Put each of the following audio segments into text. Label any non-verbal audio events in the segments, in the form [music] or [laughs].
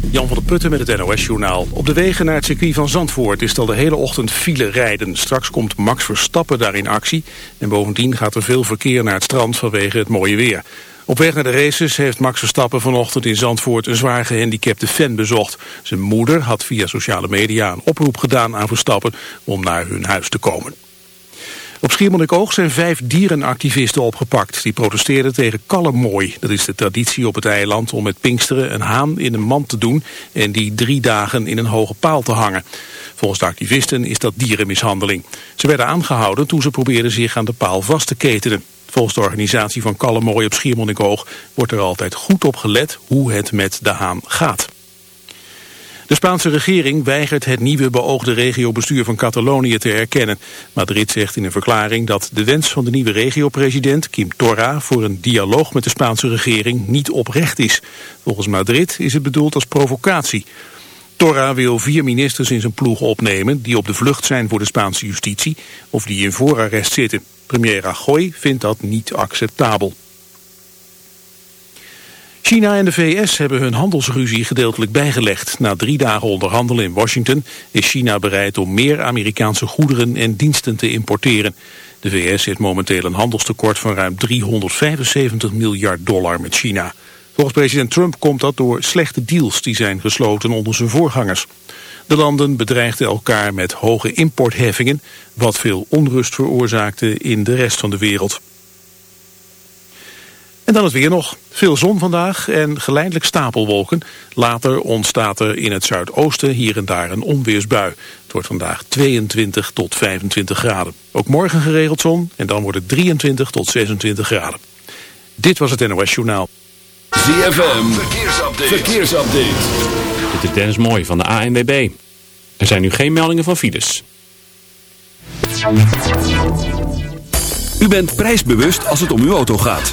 Jan van der Putten met het NOS-journaal. Op de wegen naar het circuit van Zandvoort is al de hele ochtend file rijden. Straks komt Max Verstappen daar in actie. En bovendien gaat er veel verkeer naar het strand vanwege het mooie weer. Op weg naar de races heeft Max Verstappen vanochtend in Zandvoort een zwaar gehandicapte fan bezocht. Zijn moeder had via sociale media een oproep gedaan aan Verstappen om naar hun huis te komen. Op Schiermonnikoog zijn vijf dierenactivisten opgepakt. Die protesteerden tegen kallemooi. Dat is de traditie op het eiland om met Pinksteren een haan in een mand te doen... en die drie dagen in een hoge paal te hangen. Volgens de activisten is dat dierenmishandeling. Ze werden aangehouden toen ze probeerden zich aan de paal vast te ketenen. Volgens de organisatie van Kallemooi op Schiermonnikoog wordt er altijd goed op gelet hoe het met de haan gaat. De Spaanse regering weigert het nieuwe beoogde regiobestuur van Catalonië te erkennen. Madrid zegt in een verklaring dat de wens van de nieuwe regio-president Kim Torra voor een dialoog met de Spaanse regering niet oprecht is. Volgens Madrid is het bedoeld als provocatie. Torra wil vier ministers in zijn ploeg opnemen die op de vlucht zijn voor de Spaanse justitie of die in voorarrest zitten. Premier Rajoy vindt dat niet acceptabel. China en de VS hebben hun handelsruzie gedeeltelijk bijgelegd. Na drie dagen onderhandelen in Washington is China bereid om meer Amerikaanse goederen en diensten te importeren. De VS heeft momenteel een handelstekort van ruim 375 miljard dollar met China. Volgens president Trump komt dat door slechte deals die zijn gesloten onder zijn voorgangers. De landen bedreigden elkaar met hoge importheffingen, wat veel onrust veroorzaakte in de rest van de wereld. En dan het weer nog. Veel zon vandaag en geleidelijk stapelwolken. Later ontstaat er in het zuidoosten hier en daar een onweersbui. Het wordt vandaag 22 tot 25 graden. Ook morgen geregeld zon en dan wordt het 23 tot 26 graden. Dit was het NOS Journaal. ZFM, verkeersupdate. verkeersupdate. Dit is Dennis Mooi van de ANWB. Er zijn nu geen meldingen van files. U bent prijsbewust als het om uw auto gaat.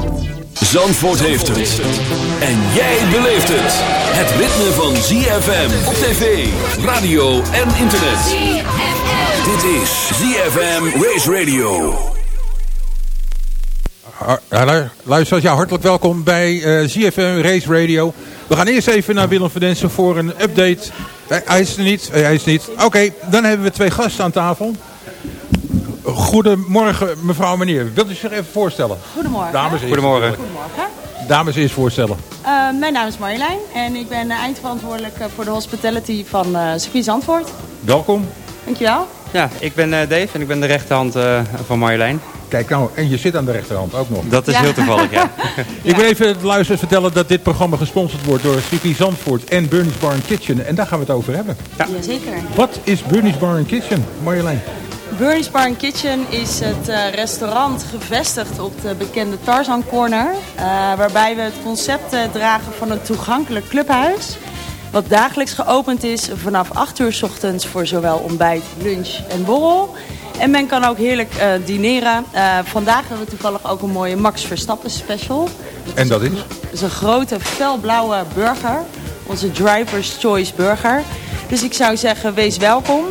Zandvoort heeft het. En jij beleeft het. Het ritme van ZFM op tv, radio en internet. Dit is ZFM Race Radio. Ja, lu- luisteraars, ja, hartelijk welkom bij eh ZFM Race Radio. We gaan eerst even naar Willem van Densen voor een update. Eh, hij is er niet. eh, hij is er niet. Oké, dan hebben we twee gasten aan tafel. Goedemorgen, mevrouw en meneer. Wilt u zich even voorstellen? Goedemorgen. Dames eerst. Goedemorgen. Goedemorgen. Dames eerst voorstellen. Eh, mijn naam is Marjolein en ik ben eh, eindverantwoordelijk eh, voor de hospitality van eh circuit Zandvoort. Welkom. Dankjewel. Ja, ik ben eh, Dave en ik ben de rechterhand eh, van Marjolein. Kijk nou, en je zit aan de rechterhand ook nog. Dat is Ja. heel toevallig, ja. [laughs] Ik wil even de luisteraars vertellen dat dit programma gesponsord wordt door circuit Zandvoort en Bernie's Bar and Kitchen. En daar gaan we het over hebben. Jazeker. Wat is Bernie's Bar and Kitchen, Marjolein? Bernie's Bar and Kitchen is het eh, restaurant gevestigd op de bekende Tarzan Corner. eh, waarbij we het concept eh, dragen van een toegankelijk clubhuis. Wat dagelijks geopend is vanaf 8 uur 's ochtends voor zowel ontbijt, lunch en borrel. En men kan ook heerlijk dineren. Vandaag hebben we toevallig ook een mooie Max Verstappen special. En dat is? Dat is een grote felblauwe burger. Onze Driver's Choice burger. Dus ik zou zeggen, wees welkom.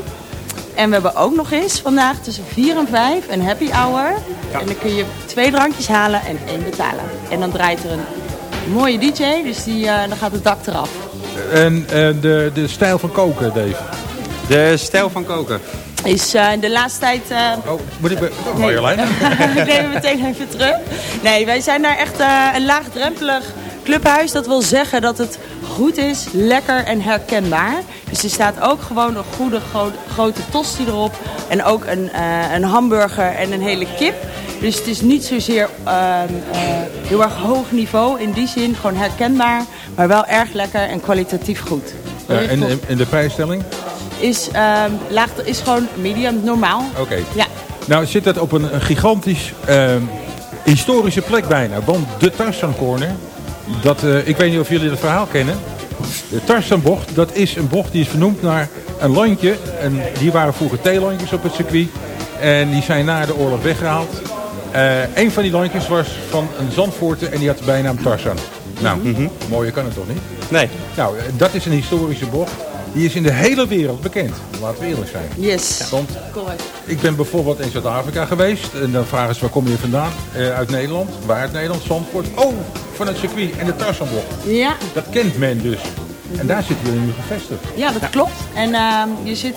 En we hebben ook nog eens vandaag tussen 4 en 5 een happy hour. En dan kun je twee drankjes halen en één betalen. En dan draait er een mooie DJ, dus die, eh, dan gaat het dak eraf. En eh, de, de stijl van koken, Dave. De stijl van koken. Is eh, de laatste tijd... eh, Oh, moet ik... Be- Nee. Marjolein? [laughs] ik neem hem meteen even terug. Nee, wij zijn daar echt eh, een laagdrempelig clubhuis. Dat wil zeggen dat het goed is, lekker en herkenbaar. Dus er staat ook gewoon een goede gro- grote tosti erop. En ook een, eh, een hamburger en een hele kip. Dus het is niet zozeer ehm, eh, heel erg hoog niveau in die zin. Gewoon herkenbaar, maar wel erg lekker en kwalitatief goed. Ja, en, en- en de prijsstelling? Is, ehm, laag, is gewoon medium, normaal. Oké. Ja. Nou zit dat op een, een gigantisch ehm, historische plek bijna. Want de Tarzan Corner, dat, eh, ik weet niet of jullie het verhaal kennen. De Tarzanbocht, dat is een bocht die is vernoemd naar een landje. En die waren vroeger theelandjes op het circuit. En die zijn na de oorlog weggehaald. Eh een van die landjes was van een Zandvoorter en die had de bijnaam Tarzan. Nou, mooier kan het toch niet? Nee. Nou, eh, dat is een historische bocht. Die is in de hele wereld bekend. Laten we eerlijk zijn. Yes. Want Correct. ik ben bijvoorbeeld in Zuid-Afrika geweest. En dan vragen ze waar kom je vandaan? Eh, uit Nederland. Waar uit Nederland? Zandvoort. Oh, van het circuit en de Tarzanbocht. Ja, Dat kent men dus. En daar zitten jullie nu gevestigd. Ja, dat klopt. En ehm, je zit,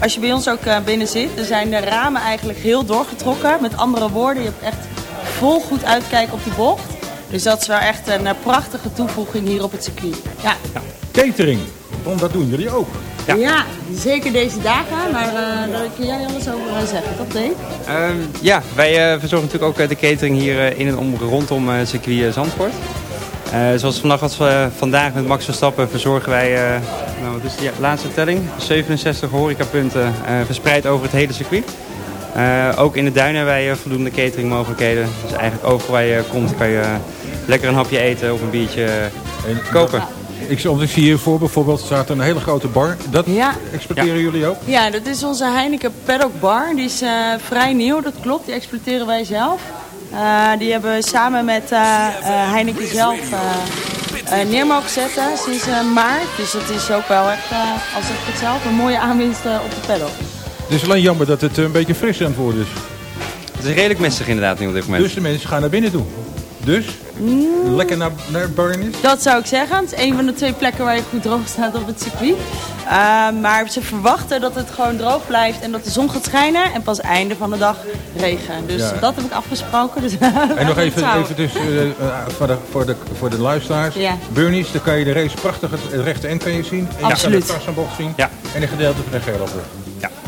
als je bij ons ook eh, binnen zit, dan zijn de ramen eigenlijk heel doorgetrokken. Met andere woorden, je hebt echt vol goed uitkijken op die bocht. Dus dat is wel echt een eh, prachtige toevoeging hier op het circuit. Ja, Catering. Want dat doen jullie ook. ja. zeker deze dagen. Maar eh, daar kun jij alles over eh, zeggen, toch Dave? Ehm, ja, wij eh, verzorgen natuurlijk ook de catering hier in en om, rondom eh, circuit eh, Zandvoort. Eh, zoals vandaag als we vandaag met Max Verstappen verzorgen wij, eh, nou wat is de ja, laatste telling, 67 horecapunten eh, verspreid over het hele circuit. Eh, ook in de duinen hebben wij voldoende cateringmogelijkheden. Dus eigenlijk overal waar je komt kan je lekker een hapje eten of een biertje En kopen. Ik, zie hiervoor bijvoorbeeld staat er een hele grote bar. Dat Ja. exporteren jullie ook? Ja, dat is onze Heineken Paddock Bar. Die is eh, vrij nieuw, dat klopt. Die exploiteren wij zelf. Eh, die hebben we samen met eh, Heineken zelf neer mogen zetten sinds eh, maart. Dus dat is ook wel echt, als ik het zelf, een mooie aanwinst op de paddock. Het is alleen jammer dat het een beetje fris aan het worden is. Het is redelijk messig inderdaad nu op dit moment. Dus de mensen gaan naar binnen toe. Dus, lekker naar, naar Burnis. Dat zou ik zeggen. Het is een van de twee plekken waar je goed droog staat op het circuit. Eh, maar ze verwachten dat het gewoon droog blijft en dat de zon gaat schijnen. En pas einde van de dag regen. Dus Ja. dat heb ik afgesproken. Dus [laughs] En nog [laughs] even, even dus, eh, eh, voor, de, voor, de, voor de luisteraars. Ja. Burnies, dan kan je de race prachtig het, het rechte eind kan je zien. En Absoluut. je kan de Tarzanbocht zien. Ja. En een gedeelte van de Gerlover.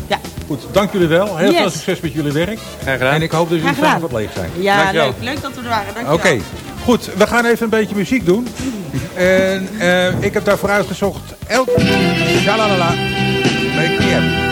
Ja, Goed, dank jullie wel. Heel Yes. veel succes met jullie werk. Graag gedaan. En ik hoop dat jullie gedaan. vanavond leeg zijn. ja leuk. Leuk dat we er waren. Dankjewel. Oké, goed. We gaan even een beetje muziek doen. En eh, ik heb daarvoor uitgezocht El Shalalala. Make me.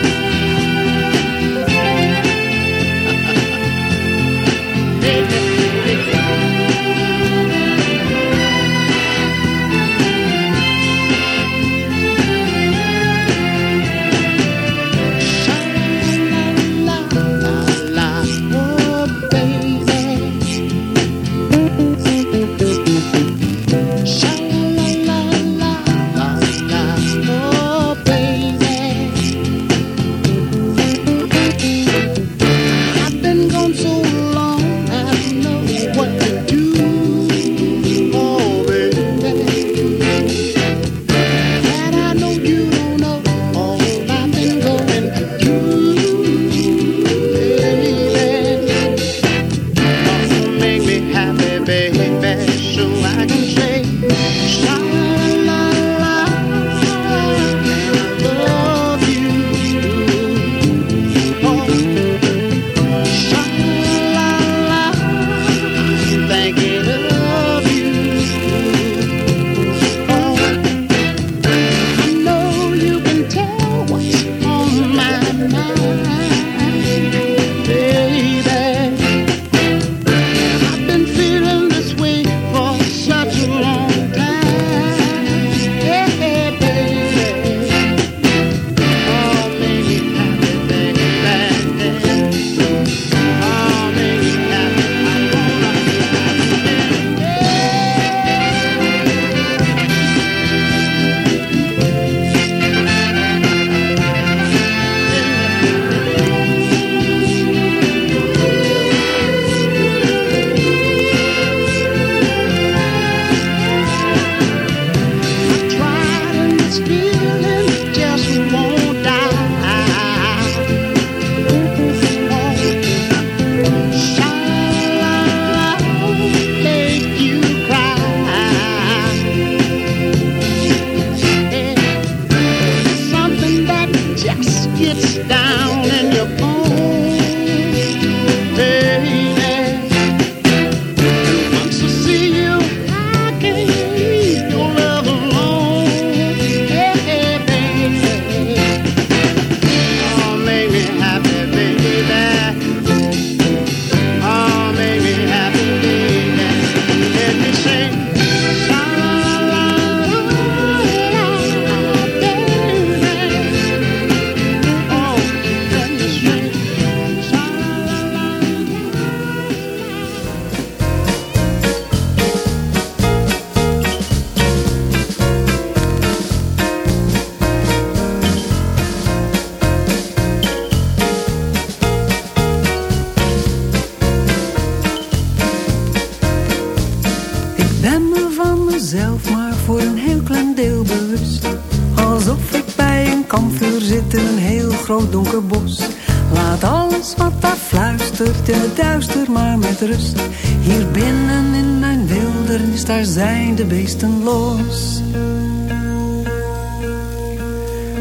Beesten.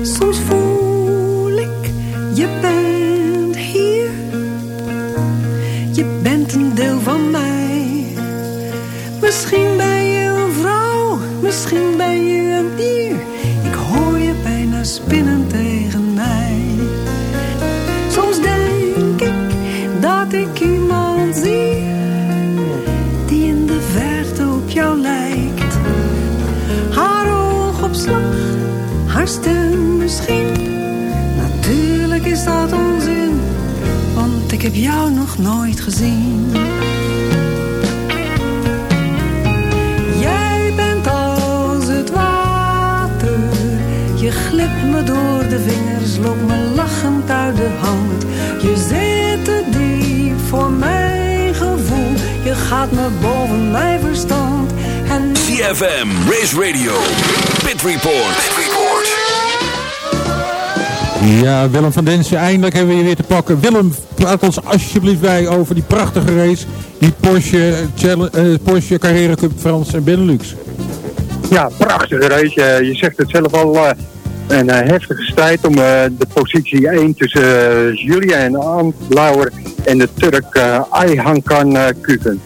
Soms voel ik, je bent hier. Je bent een deel van mij. Misschien ben misschien. Natuurlijk is dat onzin, want ik heb jou nog nooit gezien. Jij bent als het water. Je glipt me door de vingers, loopt me lachend uit de hand. Je zit te diep voor mijn gevoel. Je gaat me boven mijn verstand. En CFM, Race Radio, Pit Report. Ja, Willem van Densen, eindelijk hebben we je weer te pakken. Willem, praat ons alsjeblieft bij over die prachtige race. Die Porsche, eh, Porsche Carrera Cup Frans en Benelux. Ja, prachtige race. Eh, je zegt het zelf al. eh, een heftige strijd om de positie 1 tussen Julia en Ant Lauer en de Turk Ayhankan Kuken.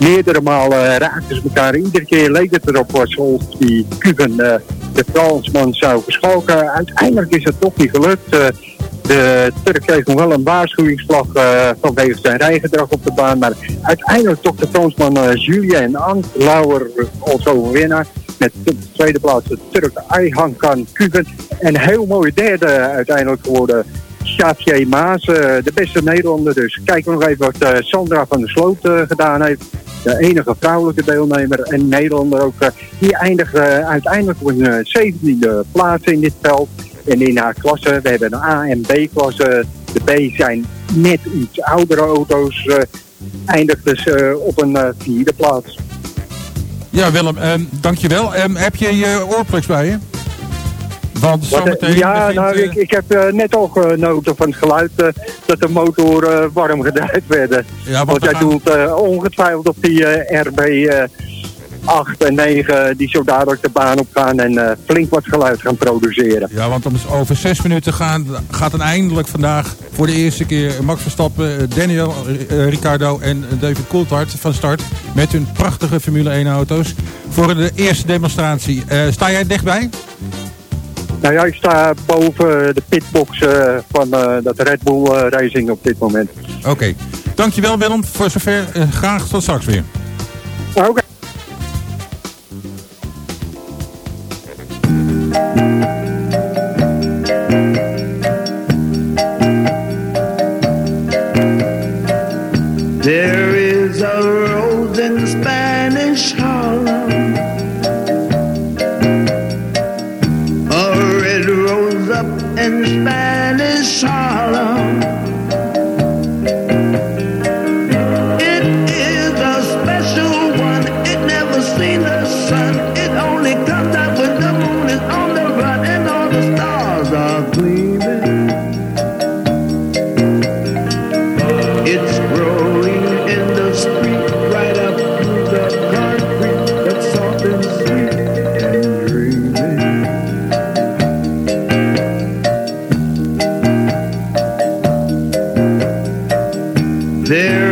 Meerdere malen raakten ze elkaar. Iedere keer leek het erop alsof die Kuken de Fransman zou verschalken. Uiteindelijk is het toch niet gelukt. Eh, de Turk kreeg nog wel een waarschuwingsvlag eh, vanwege zijn rijgedrag op de baan. Maar uiteindelijk toch de Fransman eh, Julien en Ant Lauer als overwinnaar. Met de tweede plaats de Turk Ayhankan Kuven. En heel mooie derde uiteindelijk geworden. Xavier Maas, de beste Nederlander. Dus kijken we nog even wat Sandra van der Sloot gedaan heeft. De enige vrouwelijke deelnemer en Nederlander ook. eh, die eindigt eh, uiteindelijk op een eh, 17e plaats in dit veld. En in haar klasse, we hebben een A- en B-klasse. De B zijn net iets oudere auto's. eh eindigt dus op een eh, vierde plaats. Ja, Willem, ehm, dankjewel. Ehm, heb je je oorplugs bij je? Want eh, zometeen ja, begint, nou, eh, ik, ik heb eh, net al genoten van het geluid dat de motoren warm gedraaid werden. Ja, want jij gaan- doelt eh, ongetwijfeld op die RB eh, 8 en 9 die zo dadelijk de baan op gaan en flink wat geluid gaan produceren. Ja, want om over zes minuten gaan, gaat dan eindelijk vandaag voor de eerste keer Max Verstappen, Daniel Ricciardo en David Coulthard van start. Met hun prachtige Formule 1 auto's. Voor de eerste demonstratie. Sta jij dichtbij? Nou ja, ik sta boven de pitbox eh, van eh, dat Red Bull eh, Racing op dit moment. Oké. Dankjewel Willem. Voor zover. graag tot straks weer. Oké. There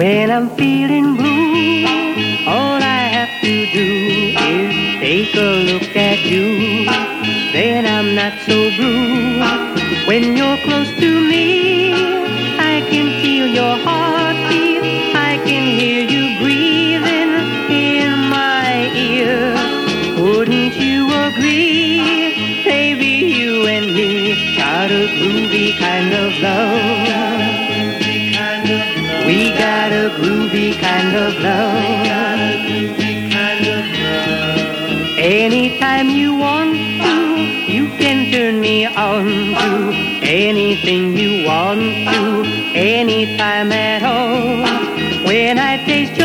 When I'm feeling blue, all I have to do is take a look at you. Then I'm not so blue when you're close to me. love. Anytime you want to, you can turn me on to anything you want to, anytime at all. When I taste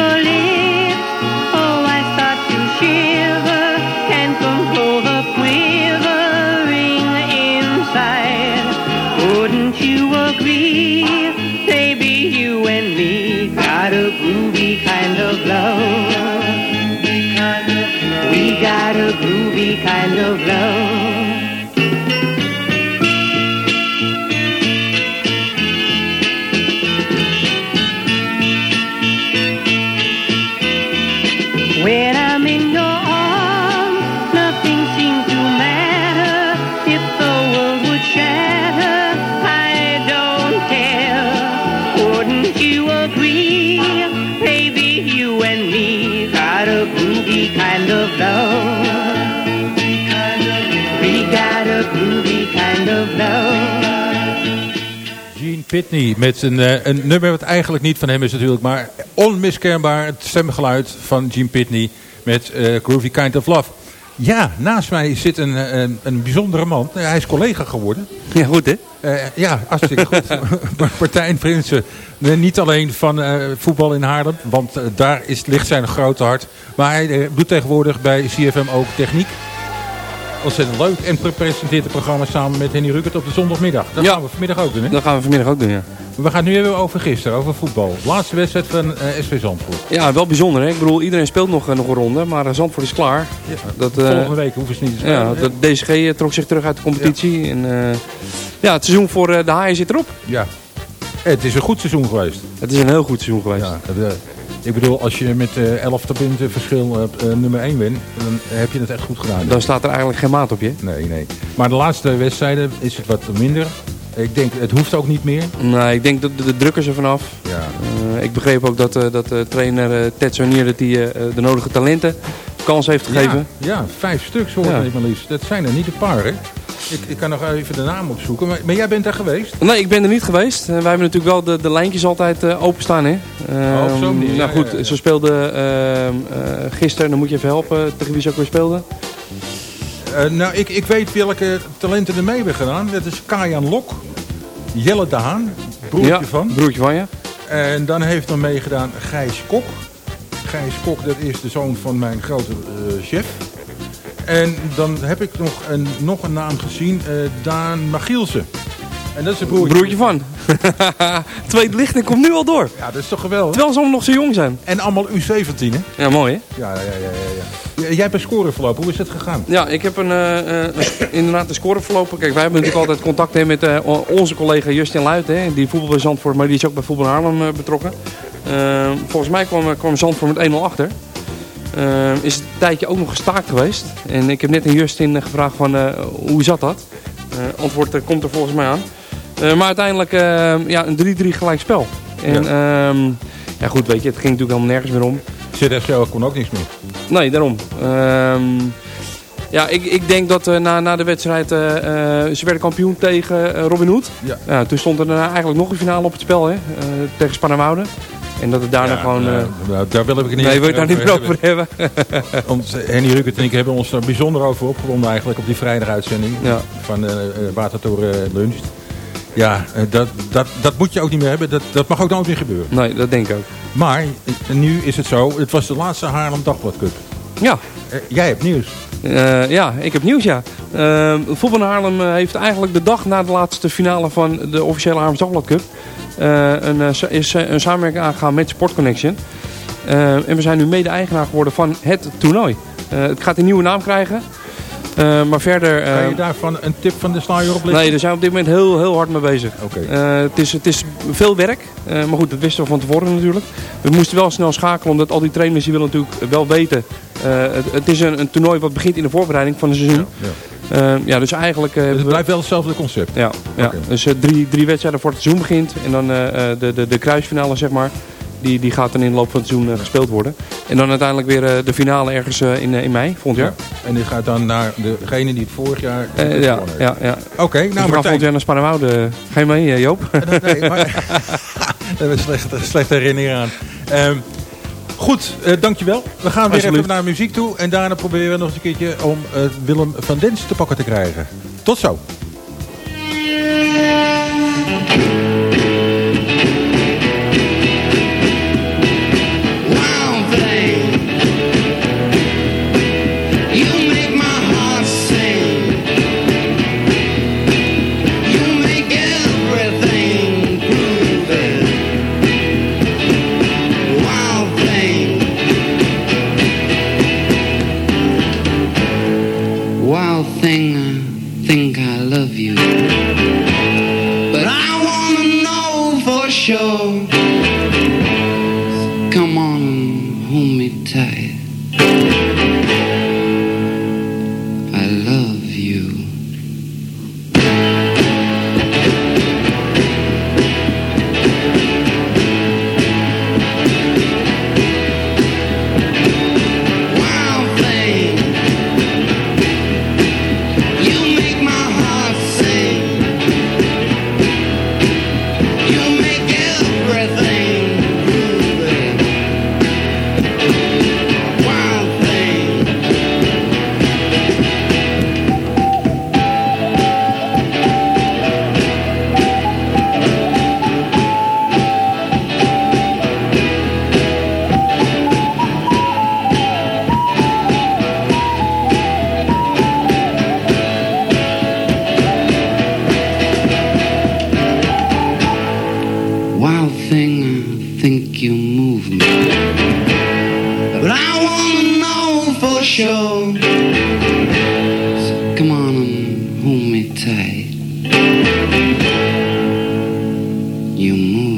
Pitney met een, eh, een nummer wat eigenlijk niet van hem is natuurlijk, maar onmiskenbaar het stemgeluid van Gene Pitney met eh, Groovy Kind of Love. Ja, naast mij zit een, eh, een, een bijzondere man. Hij is collega geworden. Ja, goed hè? Ja, hartstikke goed. [laughs] [laughs] Martijn Prinsen. Niet alleen van voetbal in Haarlem, want daar is, ligt zijn grote hart. Maar hij doet tegenwoordig bij CFM ook techniek. Ontzettend leuk. En pre- presenteert het programma samen met Henny Rukert op de zondagmiddag. Dat Ja. gaan we vanmiddag ook doen, hè? Dat gaan we vanmiddag ook doen, ja. We gaan het nu hebben over gisteren, over voetbal. Laatste wedstrijd van eh SV Zandvoort. Ja, wel bijzonder hè. Ik bedoel, iedereen speelt nog, eh, nog een ronde, maar eh, Zandvoort is klaar. Dat, eh, Volgende week hoeven ze niet te spelen. Ja, de DSG trok zich terug uit de competitie. En, eh, ja, het seizoen voor de haaien zit erop. Ja. Het is een goed seizoen geweest. Het is een heel goed seizoen geweest. Ja, ik bedoel, als je met eh 11 punten verschil eh, eh, nummer 1 bent, dan heb je het echt goed gedaan. Dan staat er eigenlijk geen maat op je. Nee, nee. Maar de laatste wedstrijden is het wat minder. Ik denk, het hoeft ook niet meer. Nee, ik denk dat de, de druk is er vanaf. Ja. Eh, ik begreep ook dat, eh, dat de trainer eh, Ted Sonier dat hij eh, de nodige talenten kans heeft gegeven. Ja, ja, vijf stuks hoor Ja. ik maar liefst. Dat zijn er niet een paar, hè? Ik, ik kan nog even de naam opzoeken. Maar, maar jij bent daar geweest? Nee, ik ben er niet geweest. Eh, wij hebben natuurlijk wel de, de lijntjes altijd eh, openstaan. Hè? Oh, op zo'n manier, nou ja, goed, ja, ja. ze speelden ehm, eh, gisteren, dan moet je even helpen tegen wie ze ook weer speelden. Eh, nou, ik, ik weet welke talenten er mee hebben gedaan. Dat is Kajan Lok, Jelle de Haan, broertje ja, van. broertje van je. En dan heeft nog meegedaan Gijs Kok. Gijs Kok, dat is de zoon van mijn grote chef. En dan heb ik nog een, nog een naam gezien, eh, Daan Magielsen. En dat is een broertje. Broertje van. [laughs] Tweede lichting komt nu al door. Ja, dat is toch geweldig. Terwijl ze allemaal nog zo jong zijn. En allemaal U17, hè? Ja, mooi hè? Ja, ja, ja, ja. ja. Jij bent scoren verlopen. Hoe is het gegaan? Ja, ik heb een, eh, eh, inderdaad de score verlopen. Kijk, wij hebben natuurlijk altijd contact hè, met onze collega Justin Luit. Hè, die voetbal bij Zandvoort, maar die is ook bij voetbal Haarlem betrokken. Eh, volgens mij kwam, kwam Zandvoort met 1-0 achter. Eh, is het een tijdje ook nog gestaakt geweest. En ik heb net aan Justin gevraagd van eh, hoe zat dat? Eh, antwoord komt er volgens mij aan. Maar uiteindelijk ja, een 3-3 gelijk spel. En ja. ja goed, weet je, het ging natuurlijk helemaal nergens meer om. ZFC kon ook niks meer. Nee, daarom. Ehm, ja, ik, ik denk dat na, na de wedstrijd, ze werden kampioen tegen Robin Hood. Ja. toen stond er eigenlijk nog een finale op het spel, hè, tegen Spannenwoude. En dat het daarna Ja, gewoon... nou, eh, nou, daar wil ik het niet nee, wil het daar niet meer over hebben? [laughs] Want Henny Rukert en ik hebben ons er bijzonder over opgewonden eigenlijk op die vrijdaguitzending Ja. van eh, Watertoren Lunch. Ja, dat, dat, dat moet je ook niet meer hebben. Dat, dat mag ook nooit meer gebeuren. Nee, dat denk ik ook. Maar nu is het zo, het was de laatste Haarlem Dagblad Cup. Ja. Jij hebt nieuws. Ja, ik heb nieuws, ja. Uh, Voetbal Haarlem heeft eigenlijk de dag na de laatste finale van de officiële Haarlem Dagblad Cup... eh, een, eh, is eh, een samenwerking aangegaan met Sport Connection. En we zijn nu mede-eigenaar geworden van het toernooi. Het gaat een nieuwe naam krijgen. Eh, maar verder... Kan je daarvan een tip van de sluier oplichten? Nee, daar zijn we op dit moment heel, heel hard mee bezig. Oké. Eh, het, is, het is veel werk, eh, maar goed, dat wisten we van tevoren natuurlijk. We moesten wel snel schakelen, omdat al die trainers die willen natuurlijk wel weten. het, het is een, een toernooi wat begint in de voorbereiding van het seizoen. Ja. Eh, ja, dus eigenlijk... Dus het blijft wel hetzelfde concept. ja, ja. Dus drie, drie wedstrijden voor het seizoen begint. En dan de, de, de kruisfinale, zeg maar. Die, die gaat dan in de loop van het seizoen eh, gespeeld worden. En dan uiteindelijk weer eh, de finale ergens eh, in, in mei, volgend jaar. En die gaat dan naar degene die het vorig jaar gewonnen ja, ja, ja. Oké, Dus we nou volgend Martijn. jaar naar Spannenwoude. Ga je mee, Joop? Nee, maar... dat hebben we slechte, slechte herinnering aan. Ehm, goed, eh, dankjewel. We gaan weer even naar muziek toe. En daarna proberen we nog eens een keertje om Willem van Dens te pakken te krijgen. Tot zo. You. move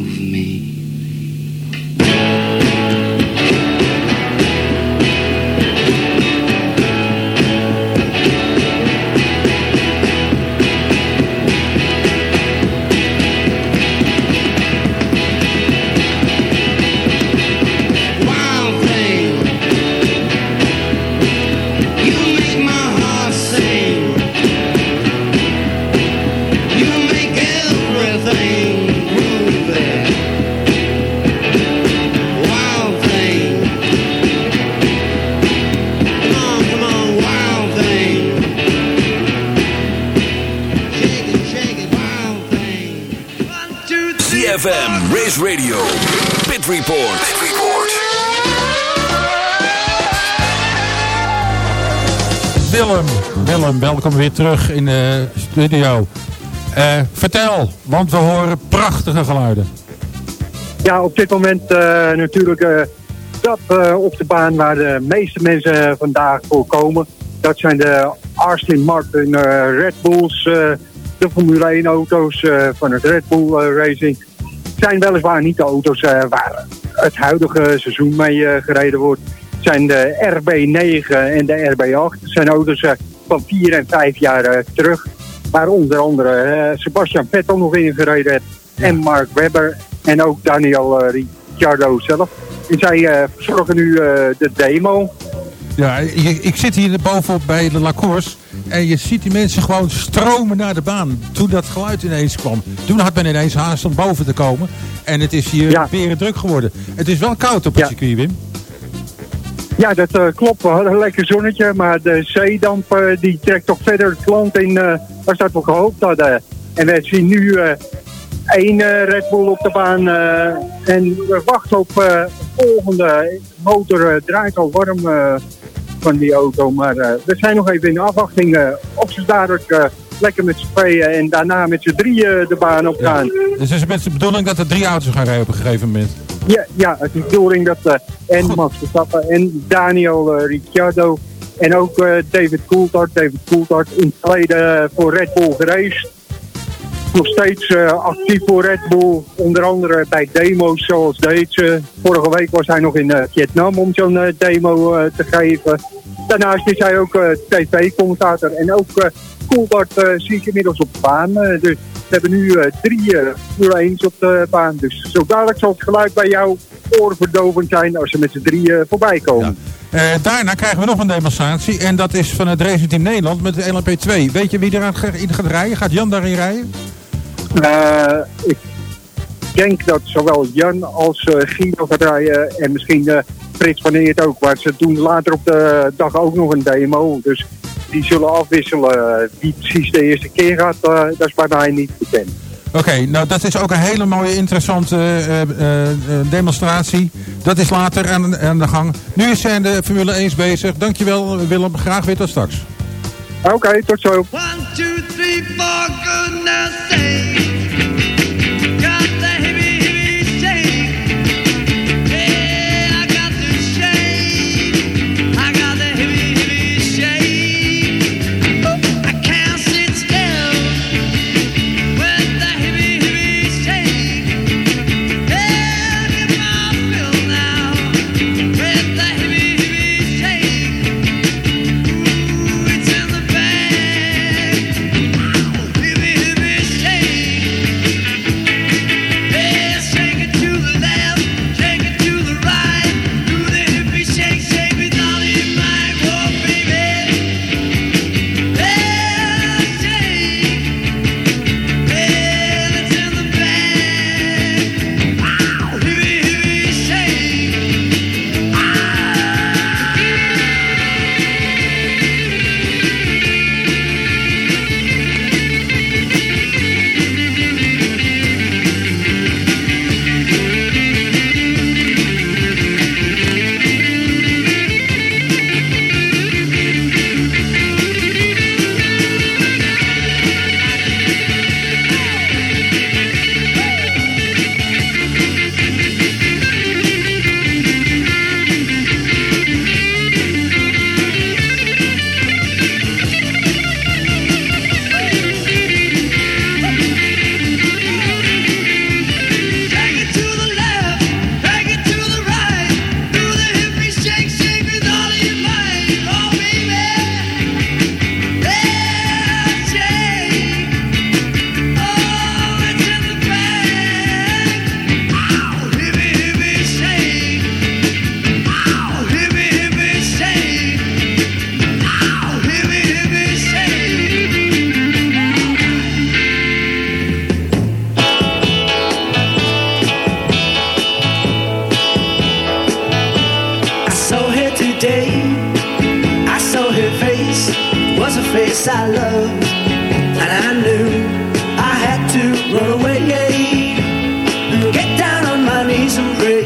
welkom weer terug in de studio. Eh, vertel, want we horen prachtige geluiden. Ja, op dit moment eh, natuurlijk eh, dat op de baan waar de meeste mensen vandaag voor komen. Dat zijn de Aston Martin Red Bulls, de Formule 1 auto's van het Red Bull Racing. Zijn weliswaar niet de auto's waar het huidige seizoen mee gereden wordt. Zijn de RB9 en de RB8. Het zijn auto's van 4 en 5 jaar eh, terug. Waar onder andere eh, Sebastian Vettel nog in gereden heeft. En Mark Webber en ook Daniel eh, Ricciardo zelf. En zij verzorgen nu de demo. Ja, ik zit hier bovenop bij de La Course en je ziet die mensen gewoon stromen naar de baan. Toen dat geluid ineens kwam. Toen had men ineens haast om boven te komen. En het is hier weer druk geworden. Het is wel koud op het circuit, Wim. Ja, dat eh, klopt. We hadden een lekker zonnetje, maar de zeedamp eh, die trekt toch verder het land in eh als dat we gehoopt hadden. En we zien nu één Red Bull op de baan en we wachten op de volgende. De motor draait al warm van die auto, maar we zijn nog even in afwachting of ze dadelijk lekker met z'n tweeën en daarna met z'n drieën de baan op gaan. Dus het is met de bedoeling dat er drie auto's gaan rijden op een gegeven moment. Ja, ja het is de bedoeling dat eh, en Max Verstappen en Daniel eh, Ricciardo en ook eh, David Coulthard. David Coulthard in het verleden voor Red Bull gereisd. Nog steeds actief voor Red Bull. Onder andere bij demo's zoals deze. Vorige week was hij nog in Vietnam om zo'n demo te geven. Daarnaast is hij ook tv-commentator. En ook Coulthard zie ik inmiddels op de baan. Dus we hebben nu eh, drie uh, Formule 1's op de baan. Dus zo dadelijk zal het geluid bij jou oorverdovend zijn als ze met z'n drieën voorbij komen. Eh, daarna krijgen we nog een demonstratie. En dat is van het Racing Team Nederland met de LMP2. Weet je wie er in gaat rijden? Gaat Jan daarin rijden? Eh, ik denk dat zowel Jan als eh, Guido gaat rijden en misschien eh, Frits van Eert ook. Maar ze doen later op de dag ook nog een demo. Dus die zullen afwisselen. Wie precies de eerste keer gaat, eh, dat is bij mij niet bekend. Oké, nou dat is ook een hele mooie, interessante eh, eh, eh, demonstratie. Dat is later aan, aan de gang. Nu zijn de Formule 1 bezig. Dankjewel Willem, graag weer tot straks. Oké, tot zo. One, two, three, four, was a face I loved, and I knew I had to run away get down on my knees and pray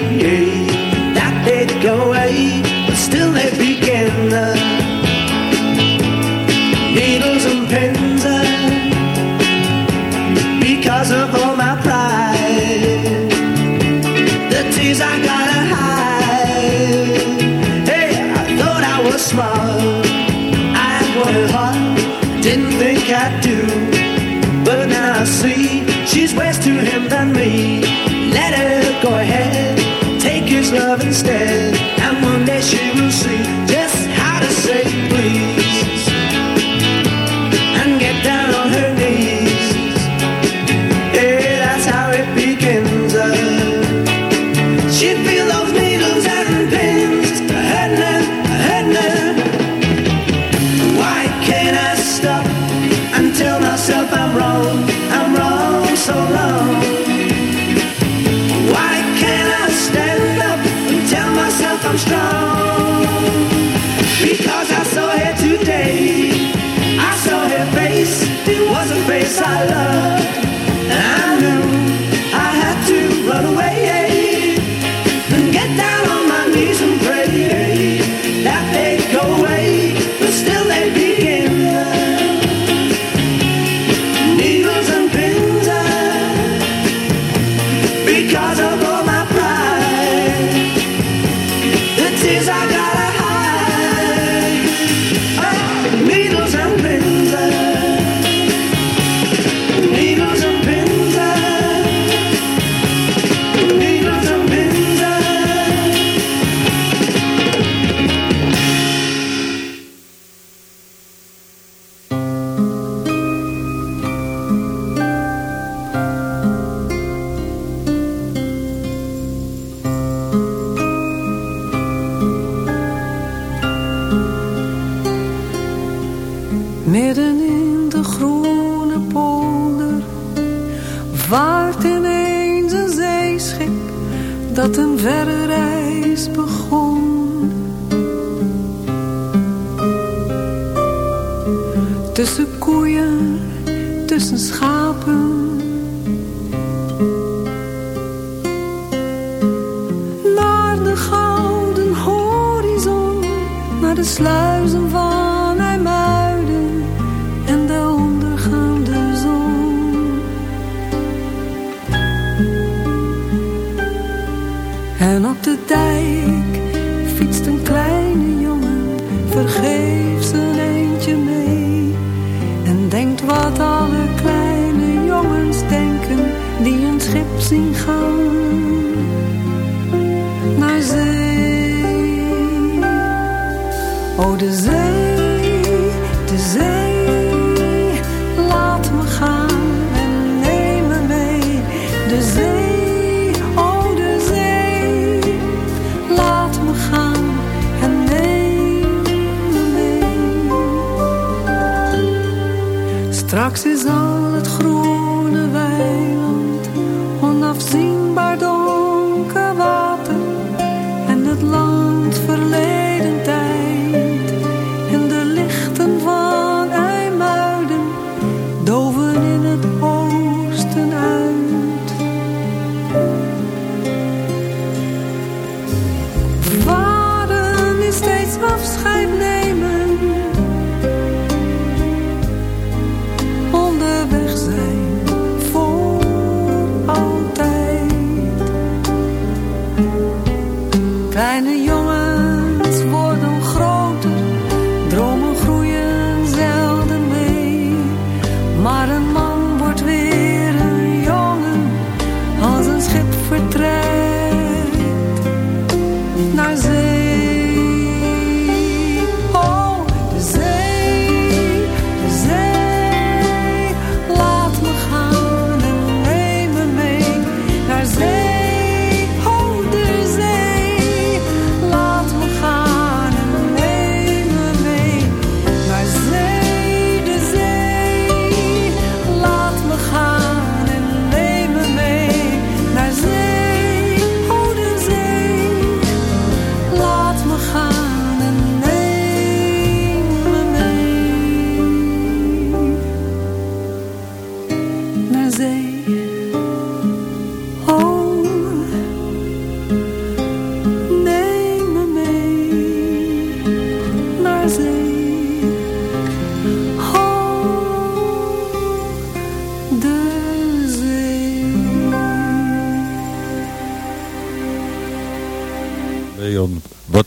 that they'd go away. But still, they began the needles and pins, uh, because of all. think I do. But now I see she's worse to him than me. Let her go ahead, take his love instead, and one day she I love.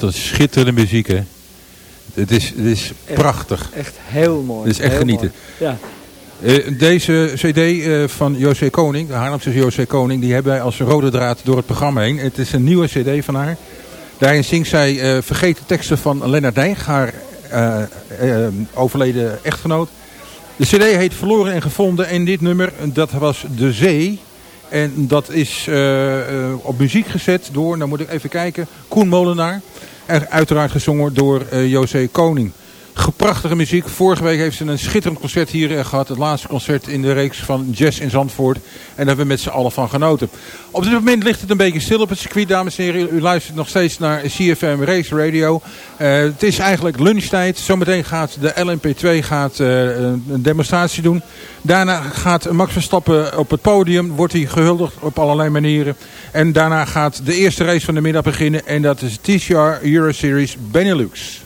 Wat een schitterende muziek, hè? Het is, het is Echt- prachtig. Echt heel mooi. Het is echt heel genieten. mooi. Ja. Eh, deze cd eh, van José Koning, de Haarlemse José Koning, die hebben wij als rode draad door het programma heen. Het is een nieuwe cd van haar. Daarin zingt zij eh, vergeten teksten van Lennart Nijg, haar overleden echtgenoot. De cd heet Verloren en Gevonden en dit nummer, dat was De Zee. En dat is eh, eh, op muziek gezet door, nou moet ik even kijken, Koen Molenaar. En uiteraard gezongen door eh José Koning. Geprachtige muziek. Vorige week heeft ze een schitterend concert hier eh, gehad. Het laatste concert in de reeks van Jazz in Zandvoort. En daar hebben we met z'n allen van genoten. Op dit moment ligt het een beetje stil op het circuit, dames en heren. U luistert nog steeds naar CFM Race Radio. Eh, het is eigenlijk lunchtijd. Zometeen gaat de LMP2 gaat, eh, een demonstratie doen. Daarna gaat Max Verstappen op het podium. Wordt hij gehuldigd op allerlei manieren. En daarna gaat de eerste race van de middag beginnen. En dat is TCR Euro Series Benelux.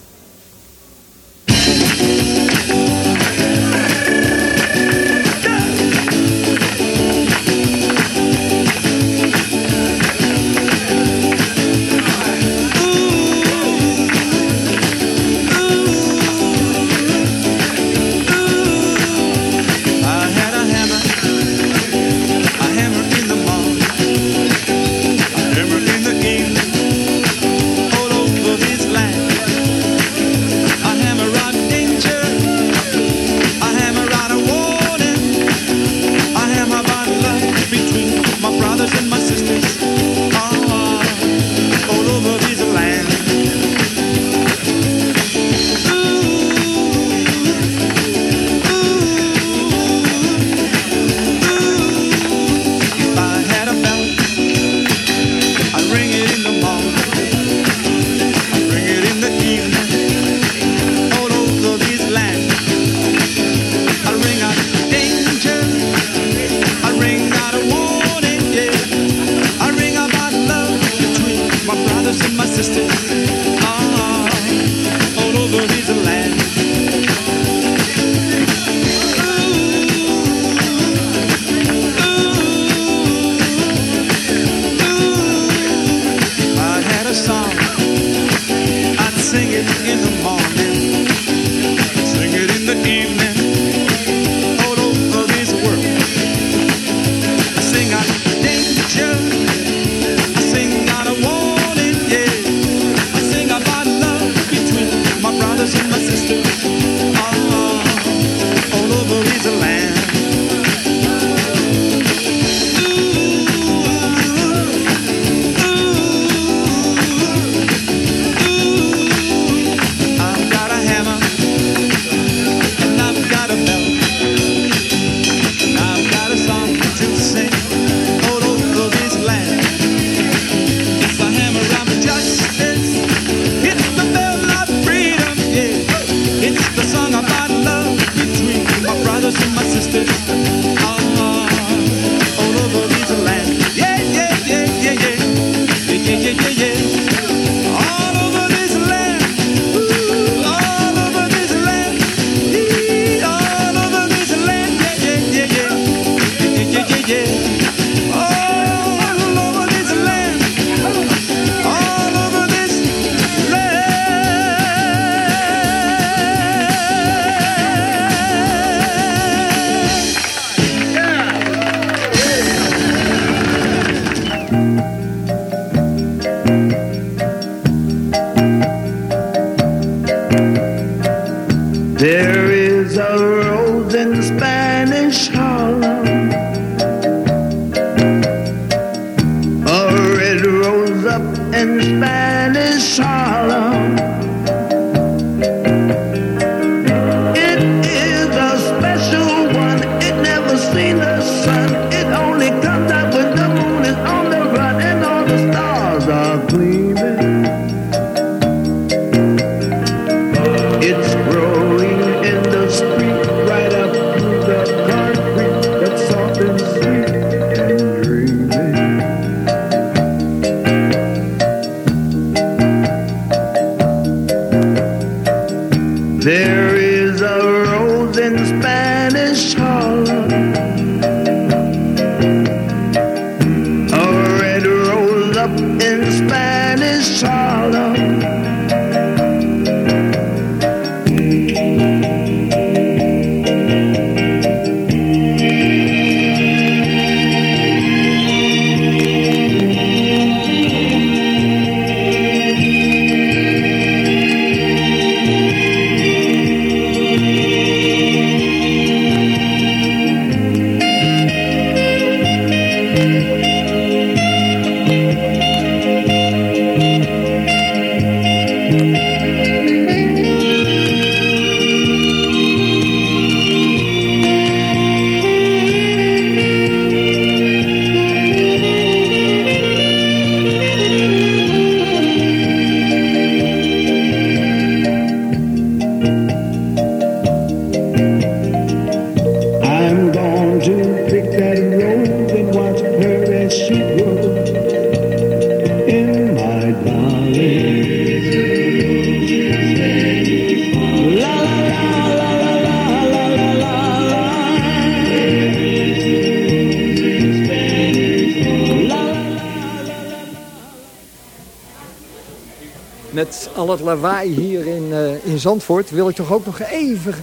Al het lawaai hier in, eh, in Zandvoort wil ik toch ook nog even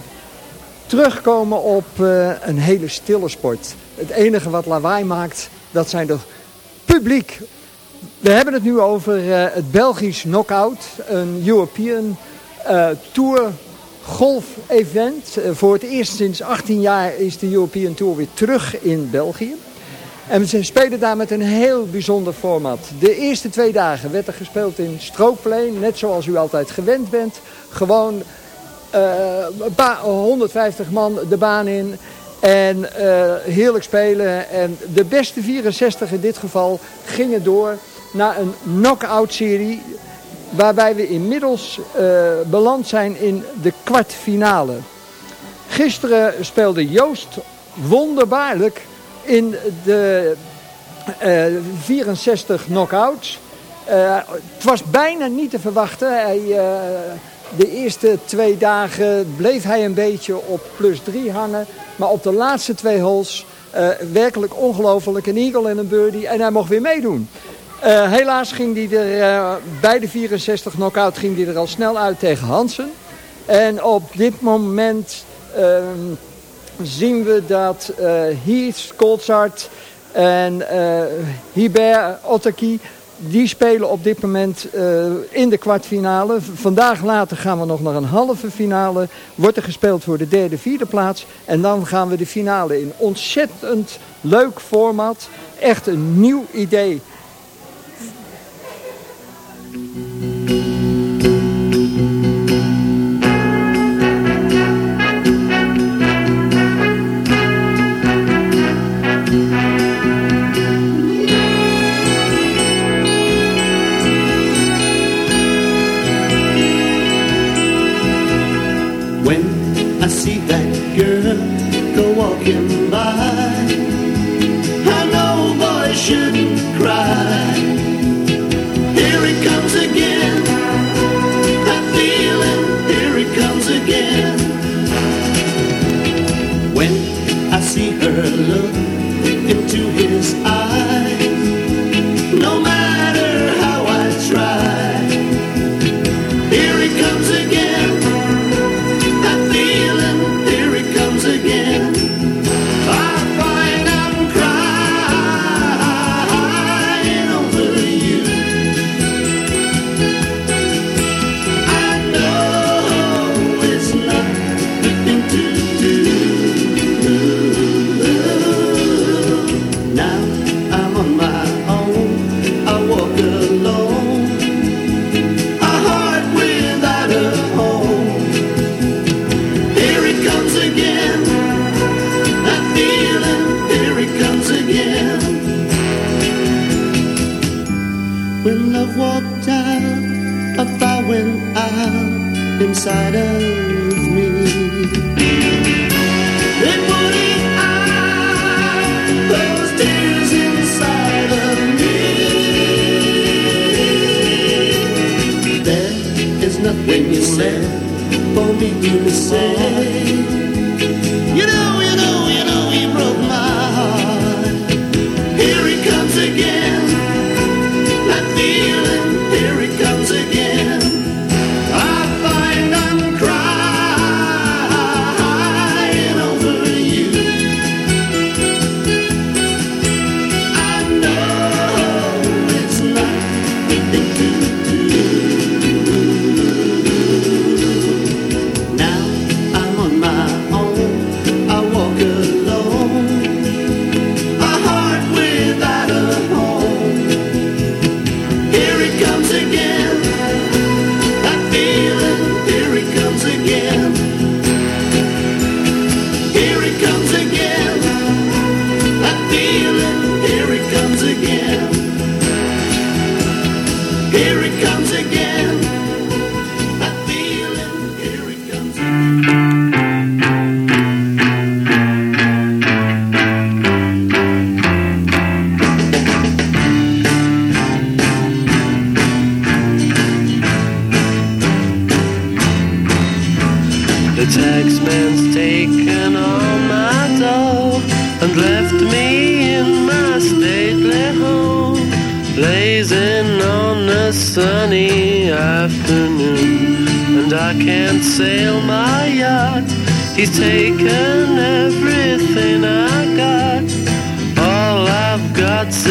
terugkomen op eh, een hele stille sport. Het enige wat lawaai maakt, dat zijn de publiek. We hebben het nu over eh, het Belgisch Knockout, een European Tour golf event. Voor het eerst sinds 18 jaar is de European Tour weer terug in België. En ze spelen daar met een heel bijzonder format. De eerste twee dagen werd er gespeeld in strookpleen, net zoals u altijd gewend bent. Gewoon eh, een paar- 150 man de baan in. En eh, heerlijk spelen. En de beste 64 in dit geval gingen door naar een knock-out serie. Waarbij we inmiddels eh, beland zijn in de kwartfinale. Gisteren speelde Joost wonderbaarlijk in de eh, 64 knockouts. Eh, het was bijna niet te verwachten. Hij, eh, de eerste twee dagen bleef hij een beetje op plus 3 hangen. Maar op de laatste twee holes eh, werkelijk ongelooflijk. Een eagle en een birdie. En hij mocht weer meedoen. Eh, helaas ging hij er eh, bij de 64 knockout ging hij er al snel uit tegen Hansen. En op dit moment ehm, zien we dat eh Heath Coltsart en eh Hubert Otaki... die spelen op dit moment eh, in de kwartfinale. Vandaag later gaan we nog naar een halve finale. Wordt er gespeeld voor de derde, vierde plaats. En dan gaan we de finale in. Ontzettend leuk format. Echt een nieuw idee. Nothing you left for me to say.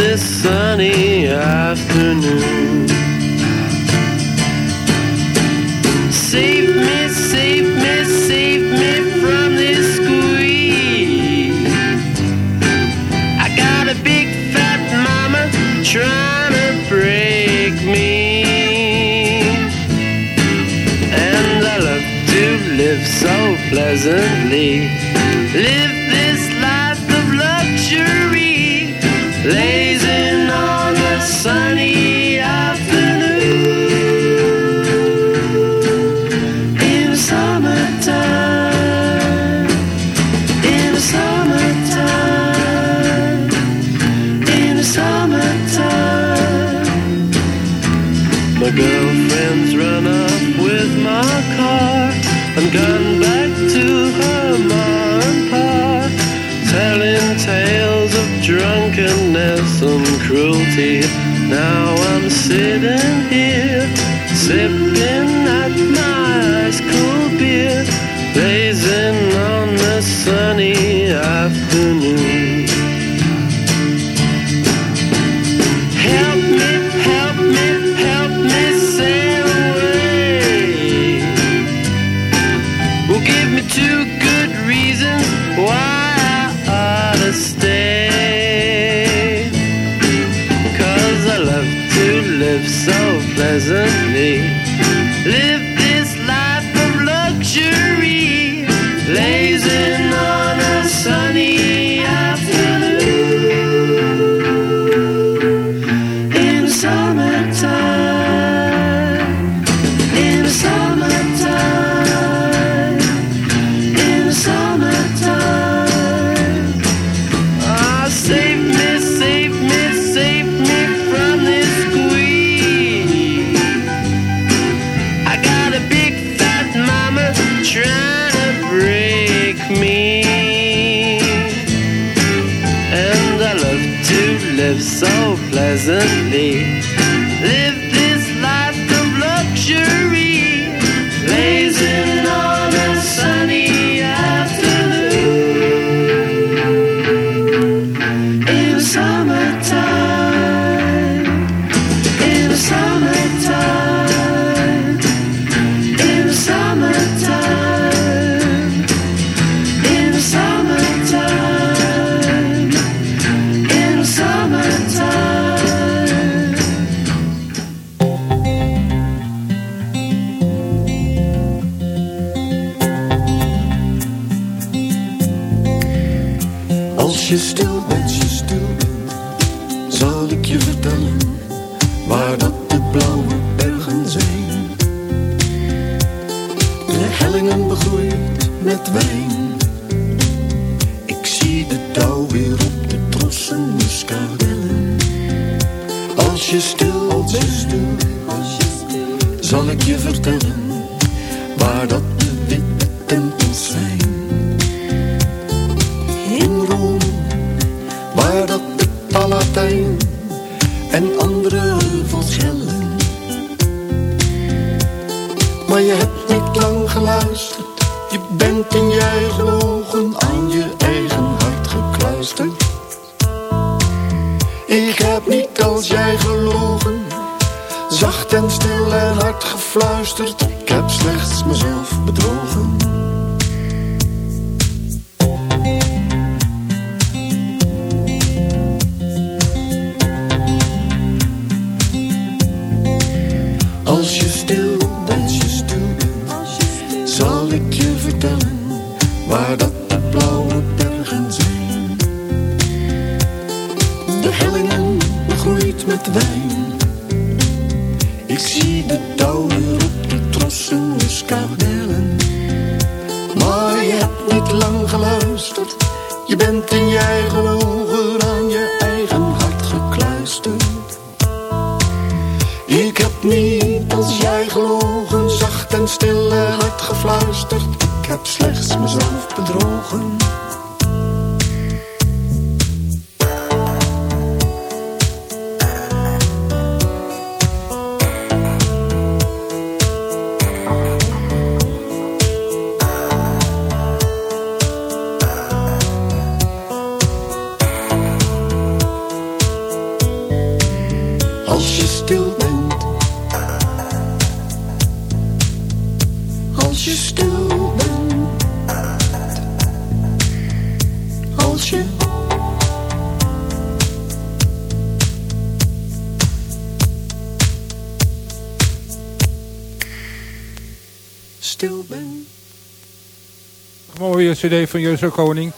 this sunny afternoon. Save me, save me, save me from this squeeze. I got a big fat mama trying to break me. And I love to live so pleasantly. Live heb niet als jij gelogen. Zacht en stil en hard gefluisterd, ik heb slechts mezelf bedrogen. cd van Jozo Koning.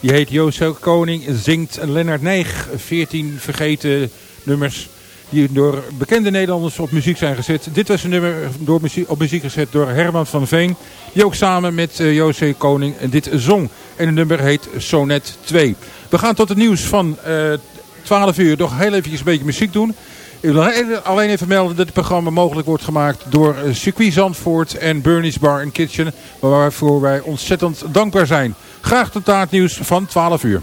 Die heet Jozo Koning, zingt Lennart 9 14 vergeten nummers die door bekende Nederlanders op muziek zijn gezet. Dit was een nummer door op muziek gezet door Herman van Veen. Die ook samen met uh, Koning dit zong. En het nummer heet Sonet 2. We gaan tot het nieuws van eh, 12 uur nog heel eventjes een beetje muziek doen. Ik wil e- e- alleen even melden dat het programma mogelijk wordt gemaakt door eh, Circuit Zandvoort en Bernie's Bar and Kitchen. Waarvoor wij ontzettend dankbaar zijn. Graag tot taartnieuws van 12 uur.